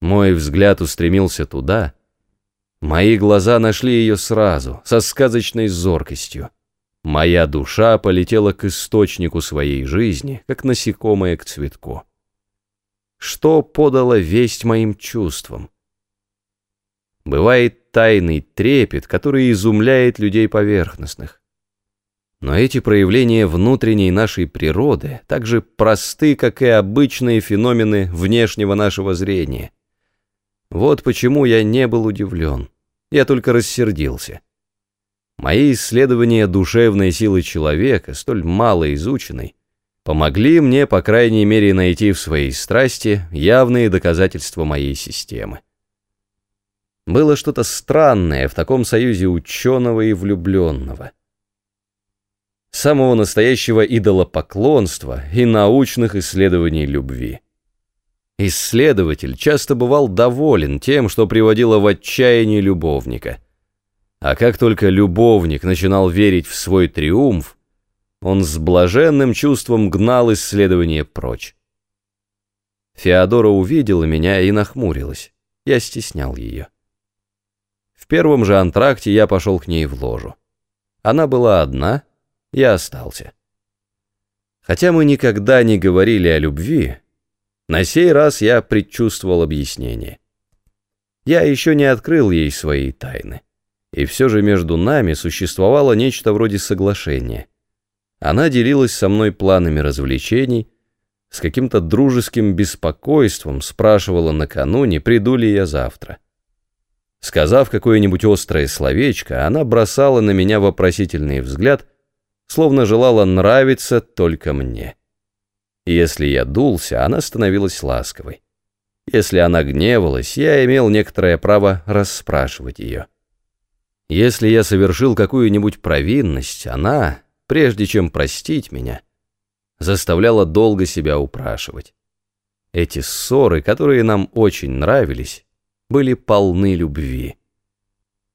Мой взгляд устремился туда. Мои глаза нашли ее сразу, со сказочной зоркостью. Моя душа полетела к источнику своей жизни, как насекомое к цветку. Что подало весть моим чувствам? Бывает тайный трепет, который изумляет людей поверхностных. Но эти проявления внутренней нашей природы так же просты, как и обычные феномены внешнего нашего зрения. Вот почему я не был удивлен. Я только рассердился. Мои исследования душевной силы человека, столь мало изученной, помогли мне, по крайней мере, найти в своей страсти явные доказательства моей системы. Было что-то странное в таком союзе ученого и влюбленного. Самого настоящего идолопоклонства и научных исследований любви. Исследователь часто бывал доволен тем, что приводило в отчаяние любовника. А как только любовник начинал верить в свой триумф, он с блаженным чувством гнал исследование прочь. Феодора увидела меня и нахмурилась. Я стеснял ее. В первом же антракте я пошел к ней в ложу. Она была одна, я остался. Хотя мы никогда не говорили о любви, на сей раз я предчувствовал объяснение. Я еще не открыл ей свои тайны. И все же между нами существовало нечто вроде соглашения — она делилась со мной планами развлечений, с каким-то дружеским беспокойством спрашивала накануне, приду ли я завтра. Сказав какое-нибудь острое словечко, она бросала на меня вопросительный взгляд, словно желала нравиться только мне. Если я дулся, она становилась ласковой. Если она гневалась, я имел некоторое право расспрашивать ее. Если я совершил какую-нибудь провинность, она, прежде чем простить меня, заставляла долго себя упрашивать. Эти ссоры, которые нам очень нравились, были полны любви.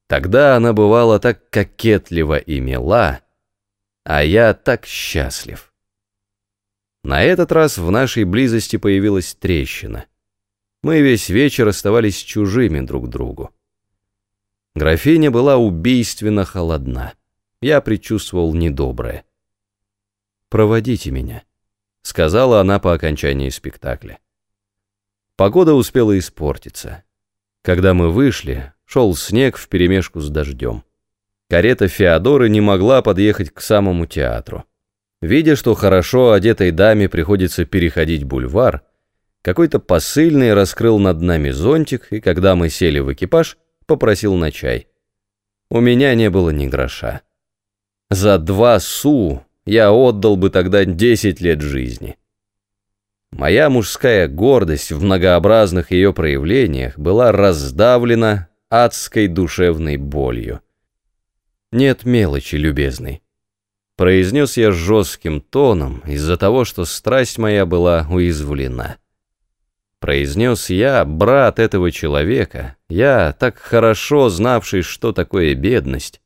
Тогда она бывала так кокетлива и мила, а я так счастлив. На этот раз в нашей близости появилась трещина. Мы весь вечер оставались чужими друг другу. Графиня была убийственно холодна я предчувствовал недоброе. «Проводите меня», — сказала она по окончании спектакля. Погода успела испортиться. Когда мы вышли, шел снег вперемешку с дождем. Карета Феодоры не могла подъехать к самому театру. Видя, что хорошо одетой даме приходится переходить бульвар, какой-то посыльный раскрыл над нами зонтик, и когда мы сели в экипаж, попросил на чай. У меня не было ни гроша. За два су я отдал бы тогда десять лет жизни. Моя мужская гордость в многообразных ее проявлениях была раздавлена адской душевной болью. «Нет мелочи, любезный», — произнес я жестким тоном из-за того, что страсть моя была уязвлена. Произнес я, брат этого человека, я, так хорошо знавший, что такое бедность,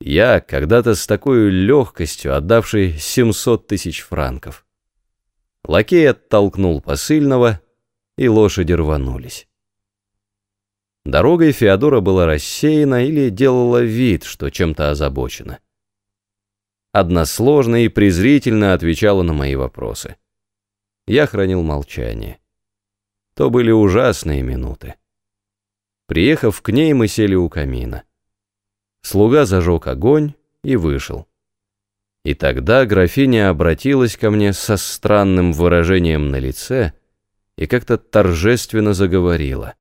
я, когда-то с такой легкостью отдавший 700 тысяч франков. Лакей оттолкнул посыльного, и лошади рванулись. Дорогой Феодора была рассеяна или делала вид, что чем-то озабочена. Односложно и презрительно отвечала на мои вопросы. Я хранил молчание. То были ужасные минуты. Приехав к ней, мы сели у камина. Слуга зажег огонь и вышел. И тогда графиня обратилась ко мне со странным выражением на лице и как-то торжественно заговорила.